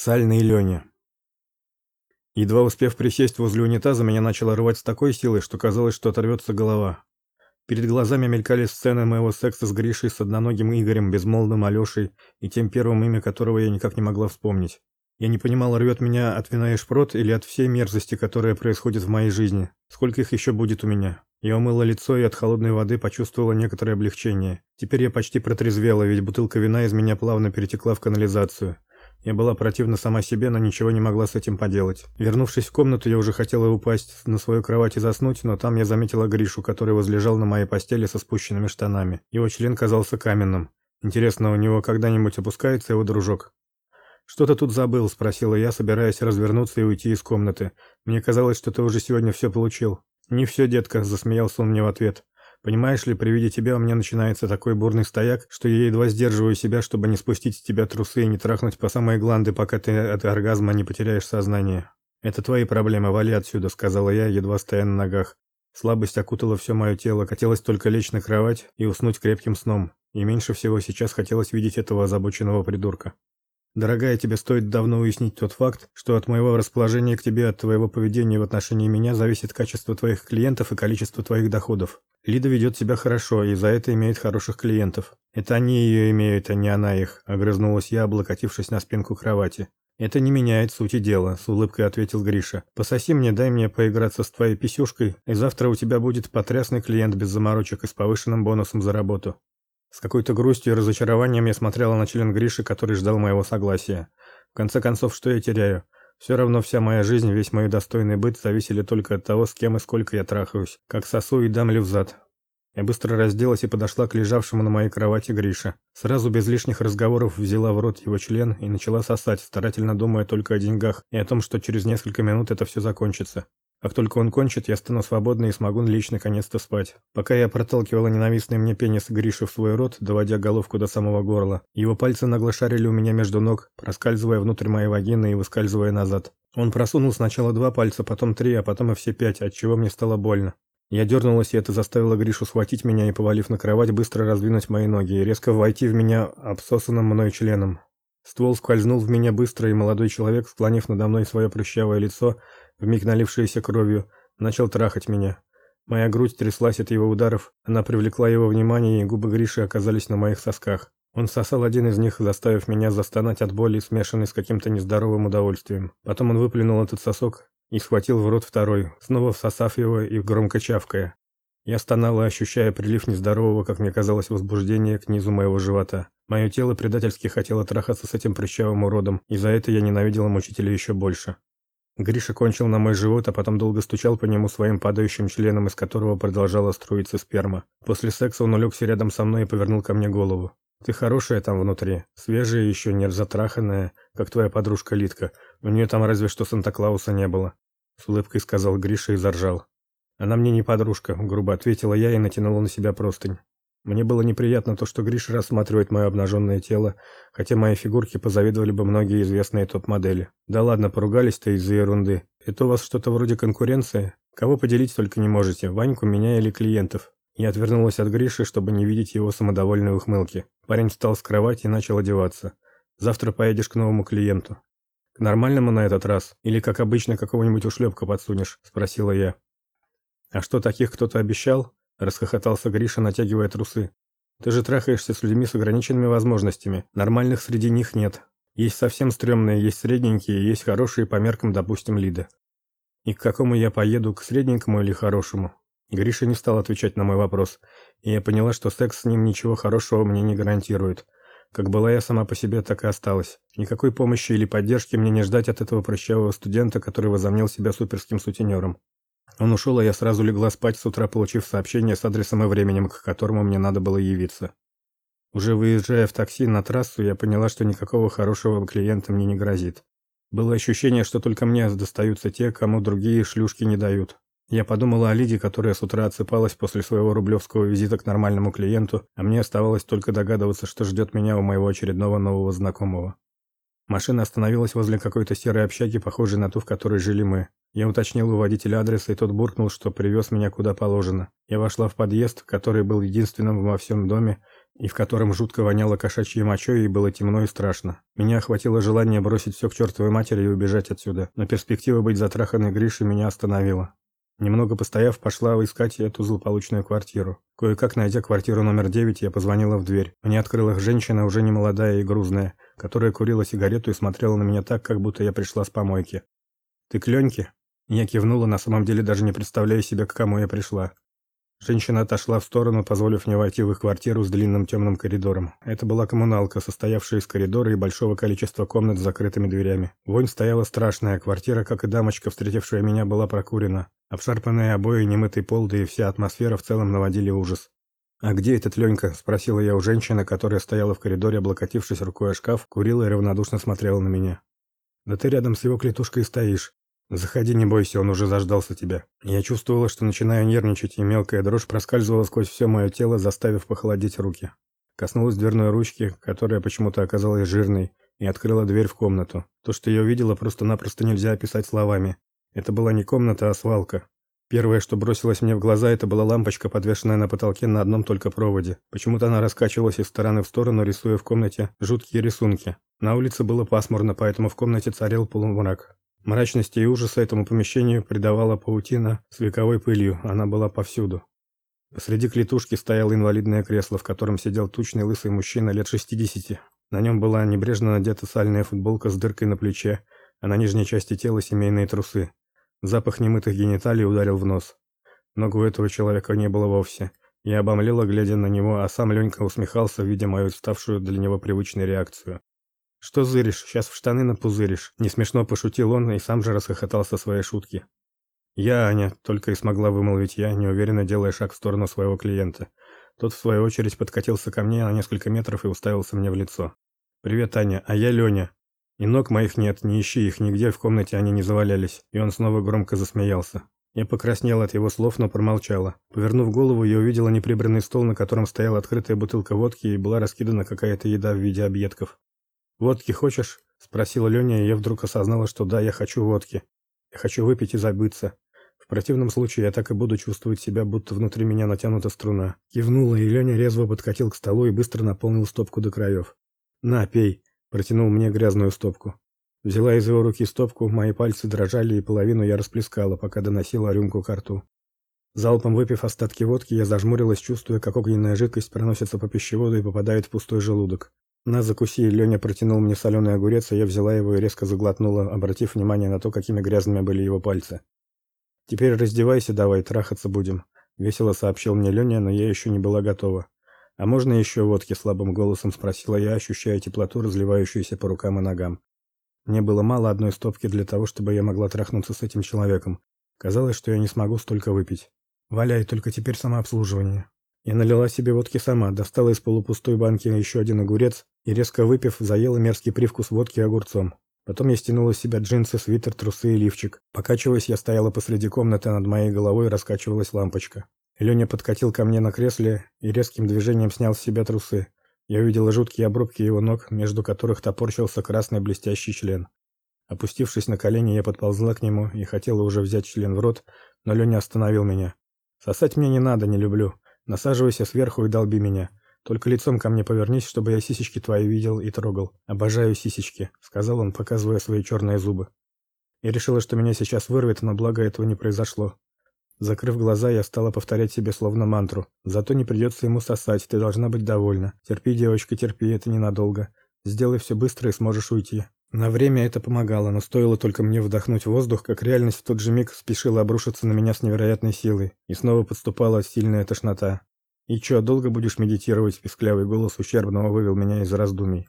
Сальный Леня. Едва успев присесть возле унитаза, меня начало рвать с такой силой, что казалось, что оторвется голова. Перед глазами мелькали сцены моего секса с Гришей, с одноногим Игорем, безмолвным Алешей и тем первым имя которого я никак не могла вспомнить. Я не понимала, рвет меня от вина и шпрот или от всей мерзости, которая происходит в моей жизни. Сколько их еще будет у меня? Я умыла лицо и от холодной воды почувствовала некоторое облегчение. Теперь я почти протрезвела, ведь бутылка вина из меня плавно перетекла в канализацию. Я была противна сама себе, но ничего не могла с этим поделать. Вернувшись в комнату, я уже хотела упасть на свою кровать и заснуть, но там я заметила Гришу, который возлежал на моей постели со спущенными штанами. Его член казался каменным. Интересно, у него когда-нибудь опускается его дружок? Что-то тут забыл, спросила я, собираясь развернуться и уйти из комнаты. Мне казалось, что ты уже сегодня все получил. Не все, детка, засмеялся он мне в ответ. Понимаешь ли, при виде тебя у меня начинается такой бурный стояк, что я едва сдерживаю себя, чтобы не спустить с тебя трусы и не трахнуть по самой гланды, пока ты от оргазма не потеряешь сознание. Это твои проблемы, вали отсюда, сказала я, едва стоя на ногах. Слабость окутала все мое тело, хотелось только лечь на кровать и уснуть крепким сном. И меньше всего сейчас хотелось видеть этого озабоченного придурка. Дорогая, тебе стоит давно уяснить тот факт, что от моего расположения к тебе, от твоего поведения в отношении меня зависит качество твоих клиентов и количество твоих доходов. Лида ведет себя хорошо и за это имеет хороших клиентов. Это они ее имеют, а не она их, огрызнулась я, облокотившись на спинку кровати. Это не меняет сути дела, с улыбкой ответил Гриша. Пососи мне, дай мне поиграться с твоей писюшкой, и завтра у тебя будет потрясный клиент без заморочек и с повышенным бонусом за работу. С какой-то грустью и разочарованием я смотрела на член Гриши, который ждал моего согласия. В конце концов, что я теряю? Все равно вся моя жизнь, весь мой достойный быт зависели только от того, с кем и сколько я трахаюсь, как сосу и дам ли взад. Я быстро разделась и подошла к лежавшему на моей кровати Грише. Сразу без лишних разговоров взяла в рот его член и начала сосать, старательно думая только о деньгах и о том, что через несколько минут это все закончится. Как только он кончит, я стану свободной и смогу лечь наконец-то спать. Пока я проталкивала ненавистный мне пенис Гриши в свой рот, доводя головку до самого горла, его пальцы нагло шарили у меня между ног, проскальзывая внутрь моей вагины и выскальзывая назад. Он просунул сначала два пальца, потом три, а потом и все пять, от чего мне стало больно. Я дернулась, и это заставило Гришу схватить меня и, повалив на кровать, быстро раздвинуть мои ноги и резко войти в меня обсосанным мной членом. Ствол скользнул в меня быстро, и молодой человек, склонив надо мной свое прыщавое лицо, вмиг налившееся кровью, начал трахать меня. Моя грудь тряслась от его ударов, она привлекла его внимание, и губы Гриши оказались на моих сосках. Он сосал один из них, заставив меня застонать от боли, смешанной с каким-то нездоровым удовольствием. Потом он выплюнул этот сосок и схватил в рот второй, снова всосав его и громко чавкая. Я стонала, ощущая прилив нездорового, как мне казалось, возбуждения к низу моего живота. Мое тело предательски хотело трахаться с этим прыщавым уродом, и за это я ненавидела мучителя еще больше. Гриша кончил на мой живот, а потом долго стучал по нему своим падающим членом, из которого продолжала струиться сперма. После секса он улегся рядом со мной и повернул ко мне голову. Ты хорошая там внутри, свежая еще, не затраханная, как твоя подружка Литка. У нее там разве что Санта-Клауса не было, с улыбкой сказал Гриша и заржал. Она мне не подружка, грубо ответила я и натянула на себя простынь. Мне было неприятно то, что Гриша рассматривает мое обнаженное тело, хотя моей фигурке позавидовали бы многие известные топ-модели. Да ладно, поругались-то из-за ерунды. Это у вас что-то вроде конкуренции? Кого поделить только не можете, Ваньку, меня или клиентов? Я отвернулась от Гриши, чтобы не видеть его самодовольной ухмылки. Парень встал с кровати и начал одеваться. Завтра поедешь к новому клиенту. К нормальному на этот раз или как обычно какого-нибудь ушлепка подсунешь, спросила я. А что таких кто-то обещал? Расхохотался Гриша, натягивая трусы. Ты же трахаешься с людьми с ограниченными возможностями. Нормальных среди них нет. Есть совсем стрёмные, есть средненькие, есть хорошие по меркам, допустим, Лиды. И к какому я поеду, к средненькому или хорошему? Гриша не стал отвечать на мой вопрос, и я поняла, что секс с ним ничего хорошего мне не гарантирует. Как была я сама по себе, так и осталась. Никакой помощи или поддержки мне не ждать от этого прыщавого студента, который возомнил себя суперским сутенером. Он ушел, а я сразу легла спать с утра, получив сообщение с адресом и временем, к которому мне надо было явиться. Уже выезжая в такси на трассу, я поняла, что никакого хорошего клиента мне не грозит. Было ощущение, что только мне достаются те, кому другие шлюшки не дают. Я подумала о Лиде, которая с утра отсыпалась после своего рублевского визита к нормальному клиенту, а мне оставалось только догадываться, что ждет меня у моего очередного нового знакомого. Машина остановилась возле какой-то серой общаги, похожей на ту, в которой жили мы. Я уточнил у водителя адрес, и тот буркнул, что привез меня куда положено. Я вошла в подъезд, который был единственным во всем доме, и в котором жутко воняло кошачьей мочой и было темно и страшно. Меня охватило желание бросить все к чертовой матери и убежать отсюда, но перспектива быть затраханной Гришей меня остановила. Немного постояв, пошла искать эту злополучную квартиру. Кое-как найдя квартиру номер 9, я позвонила в дверь. Мне открыла женщина, уже не молодая и грузная, которая курила сигарету и смотрела на меня так, как будто я пришла с помойки. «Ты к Леньке?» Я кивнула, на самом деле даже не представляя себе, к кому я пришла. Женщина отошла в сторону, позволив мне войти в их квартиру с длинным темным коридором. Это была коммуналка, состоявшая из коридора и большого количества комнат с закрытыми дверями. Вонь стояла страшная, квартира, как и дамочка, встретившая меня, была прокурена. Обшарпанные обои, немытый пол, да и вся атмосфера в целом наводили ужас. «А где этот Ленька?» – спросила я у женщины, которая стояла в коридоре, облокотившись рукой о шкаф, курила и равнодушно смотрела на меня. «Да ты рядом с его клетушкой стоишь. Заходи, не бойся, он уже заждался тебя. Я чувствовала, что начинаю нервничать, и мелкая дрожь проскальзывала сквозь все мое тело, заставив похолодеть руки. Коснулась дверной ручки, которая почему-то оказалась жирной, и открыла дверь в комнату. То, что я увидела, просто-напросто нельзя описать словами. Это была не комната, а свалка. Первое, что бросилось мне в глаза, это была лампочка, подвешенная на потолке на одном только проводе. Почему-то она раскачивалась из стороны в сторону, рисуя в комнате жуткие рисунки. На улице было пасмурно, поэтому в комнате царил полумрак. Мрачности и ужаса этому помещению придавала паутина с вековой пылью, она была повсюду. Посреди клетушки стояло инвалидное кресло, в котором сидел тучный лысый мужчина лет 60. На нем была небрежно надета сальная футболка с дыркой на плече, а на нижней части тела семейные трусы. Запах немытых гениталий ударил в нос. Ног у этого человека не было вовсе. Я обомлела, глядя на него, а сам Ленька усмехался, видя мою ставшую для него привычной реакцию. «Что зыришь? Сейчас в штаны напузыришь!» Не смешно пошутил он и сам же расхохотался своей шутки. «Я, Аня», — только и смогла вымолвить я, неуверенно делая шаг в сторону своего клиента. Тот, в свою очередь, подкатился ко мне на несколько метров и уставился мне в лицо. «Привет, Аня, а я Леня. И ног моих нет, не ищи их нигде, в комнате они не завалялись». И он снова громко засмеялся. Я покраснела от его слов, но промолчала. Повернув голову, я увидела неприбранный стол, на котором стояла открытая бутылка водки и была раскидана какая-то еда в виде объедков. «Водки хочешь?» – спросила Леня, и я вдруг осознала, что да, я хочу водки. Я хочу выпить и забыться. В противном случае я так и буду чувствовать себя, будто внутри меня натянута струна. Кивнула, и Леня резво подкатил к столу и быстро наполнил стопку до краев. «На, пей!» – протянул мне грязную стопку. Взяла из его руки стопку, мои пальцы дрожали, и половину я расплескала, пока доносила рюмку к рту. Залпом выпив остатки водки, я зажмурилась, чувствуя, как огненная жидкость проносится по пищеводу и попадает в пустой желудок. На закуси Леня протянул мне соленый огурец, и я взяла его и резко заглотнула, обратив внимание на то, какими грязными были его пальцы. «Теперь раздевайся давай, трахаться будем», — весело сообщил мне Леня, но я еще не была готова. «А можно еще водки?» — слабым голосом спросила я, ощущая теплоту, разливающуюся по рукам и ногам. Мне было мало одной стопки для того, чтобы я могла трахнуться с этим человеком. Казалось, что я не смогу столько выпить. «Валяй, только теперь самообслуживание». Я налила себе водки сама, достала из полупустой банки еще один огурец и, резко выпив, заела мерзкий привкус водки огурцом. Потом я стянула с себя джинсы, свитер, трусы и лифчик. Покачиваясь, я стояла посреди комнаты, над моей головой раскачивалась лампочка. Леня подкатил ко мне на кресле и резким движением снял с себя трусы. Я увидела жуткие обрубки его ног, между которых топорщился красный блестящий член. Опустившись на колени, я подползла к нему и хотела уже взять член в рот, но Леня остановил меня. «Сосать мне не надо, не люблю. Насаживайся сверху и долби меня. Только лицом ко мне повернись, чтобы я сисечки твои видел и трогал. Обожаю сисечки, сказал он, показывая свои черные зубы. Я решила, что меня сейчас вырвет, но благо этого не произошло. Закрыв глаза, я стала повторять себе словно мантру. Зато не придется ему сосать, ты должна быть довольна. Терпи, девочка, терпи, это ненадолго. Сделай все быстро и сможешь уйти. На время это помогало, но стоило только мне вдохнуть воздух, как реальность в тот же миг спешила обрушиться на меня с невероятной силой, и снова подступала сильная тошнота. «И чё, долго будешь медитировать?» – писклявый голос ущербного вывел меня из раздумий.